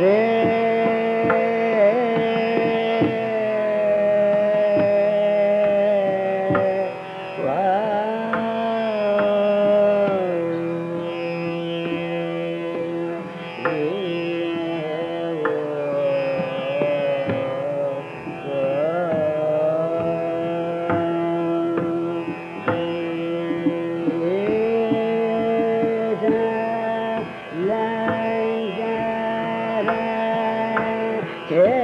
रे Yeah.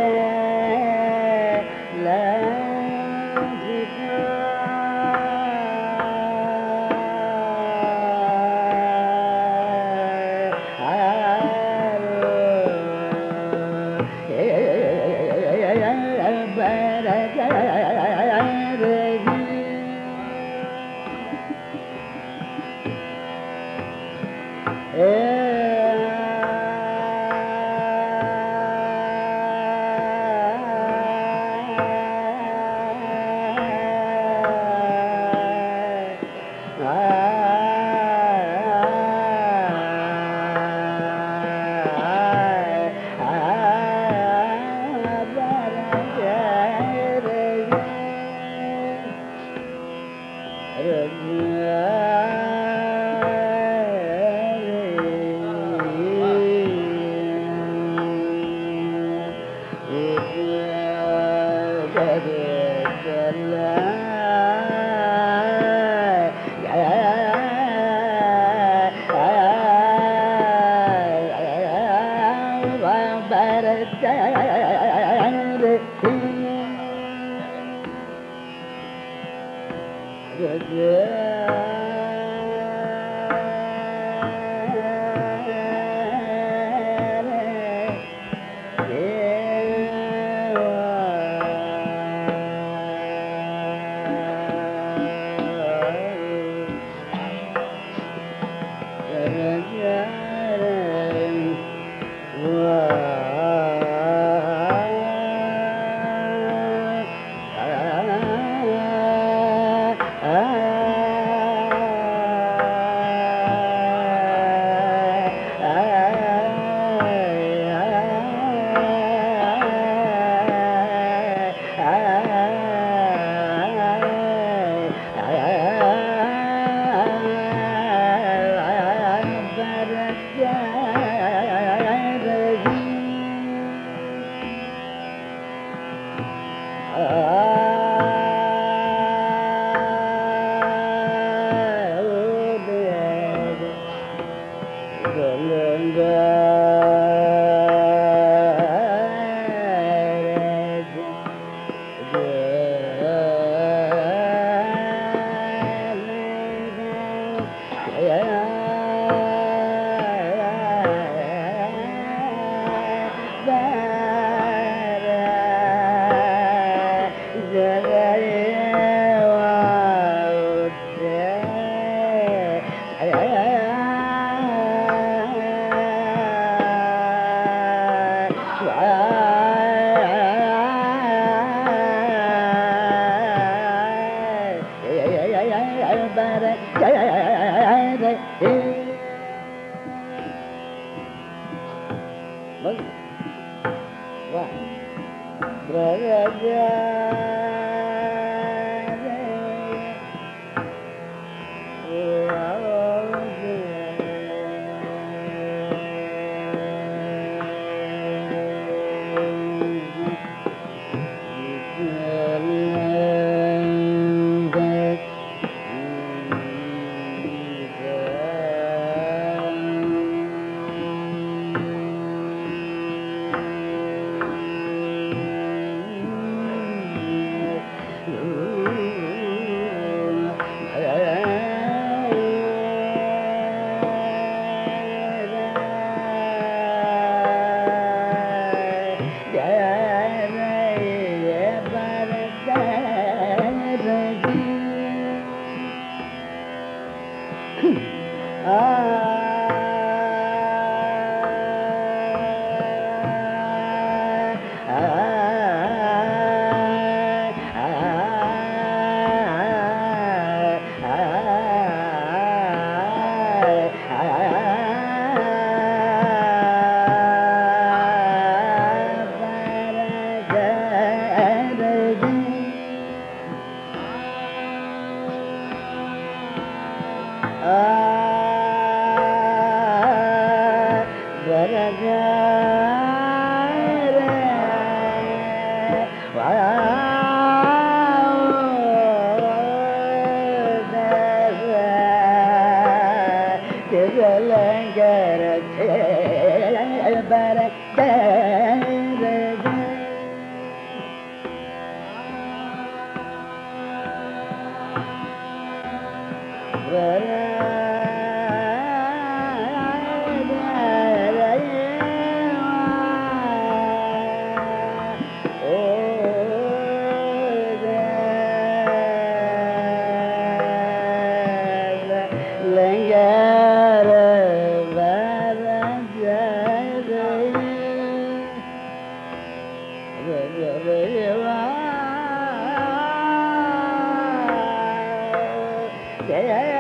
để, để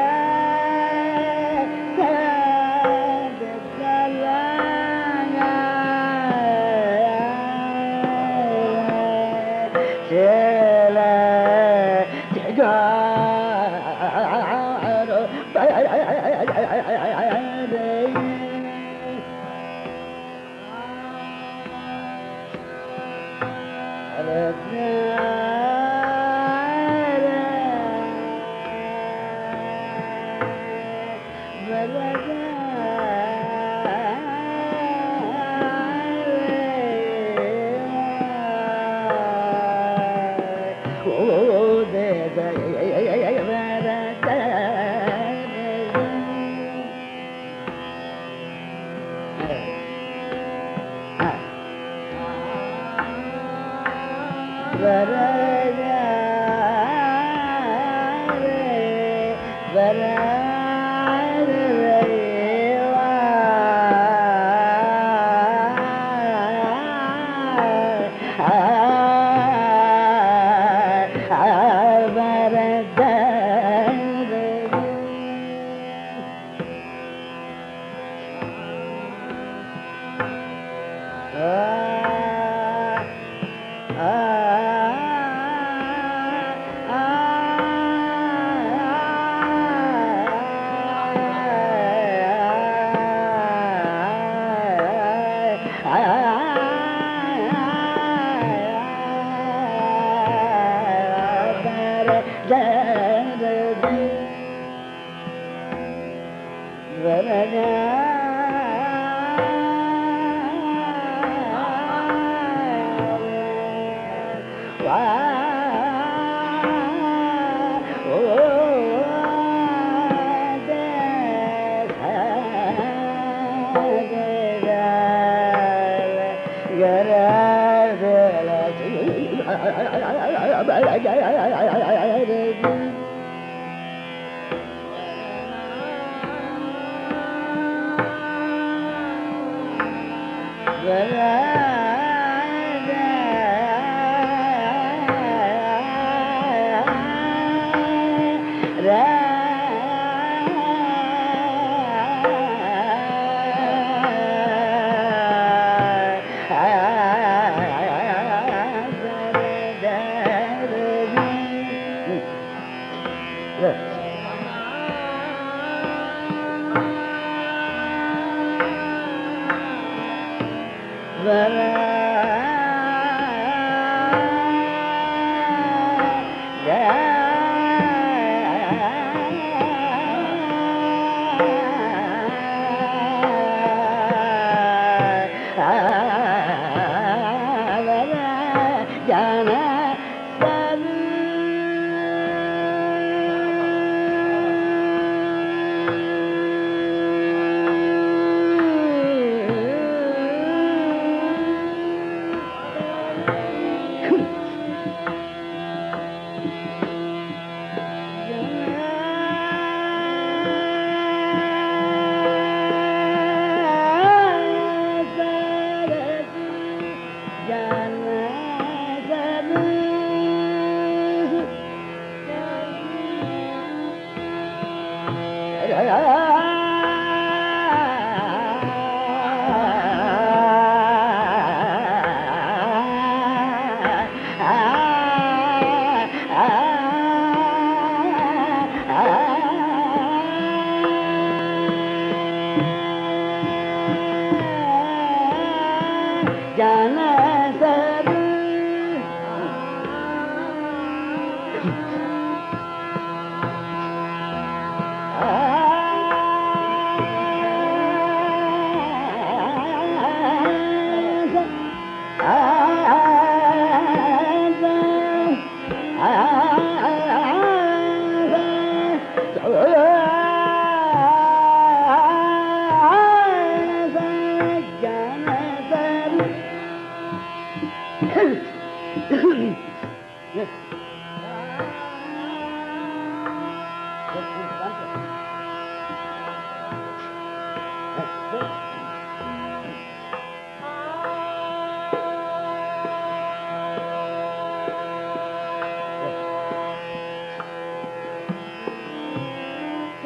la la. Yeah. Yeah.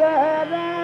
said that.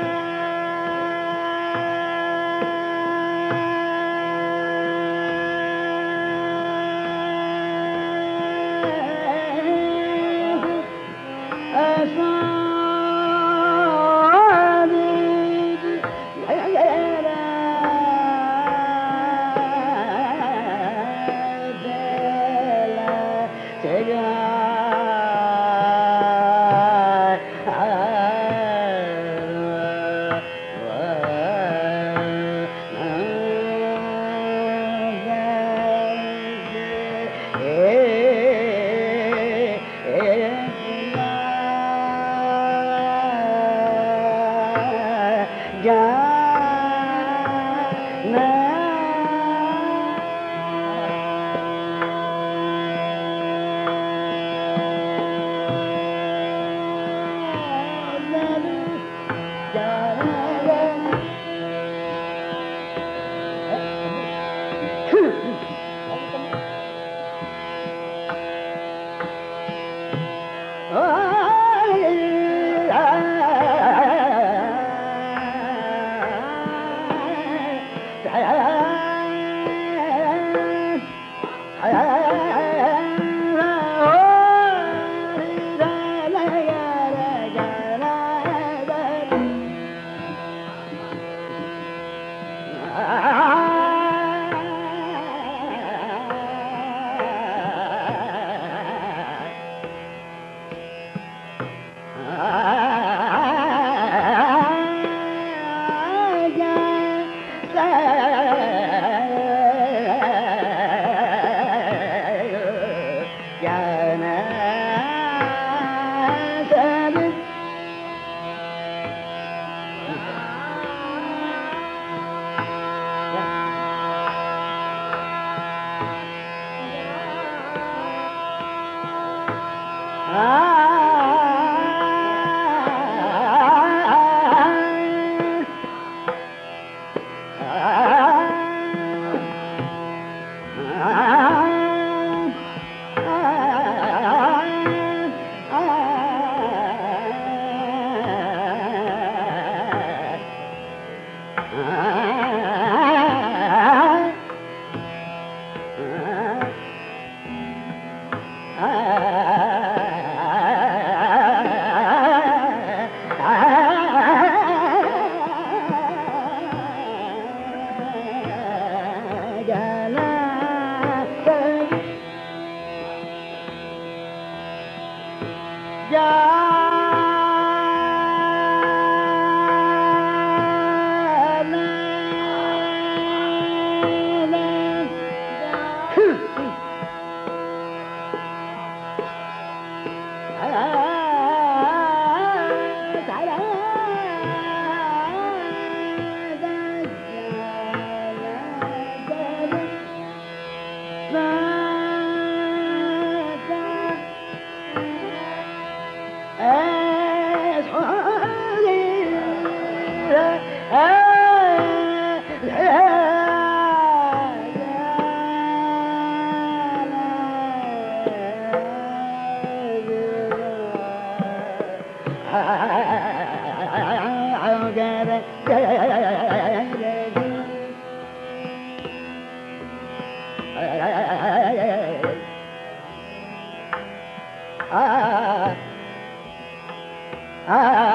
Ah,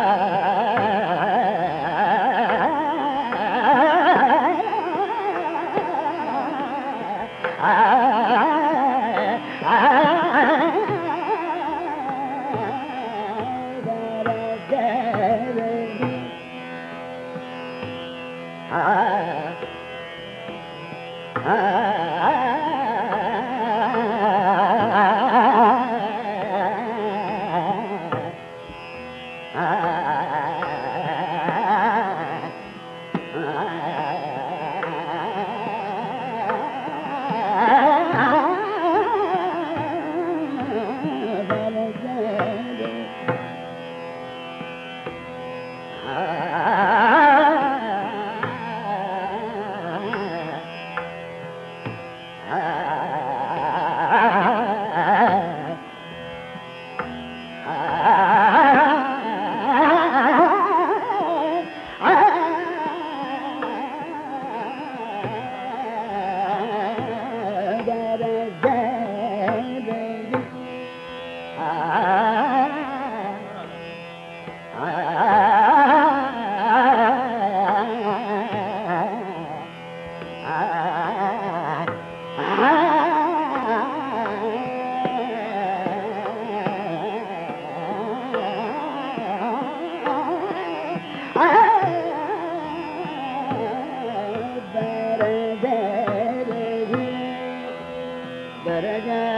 Yeah.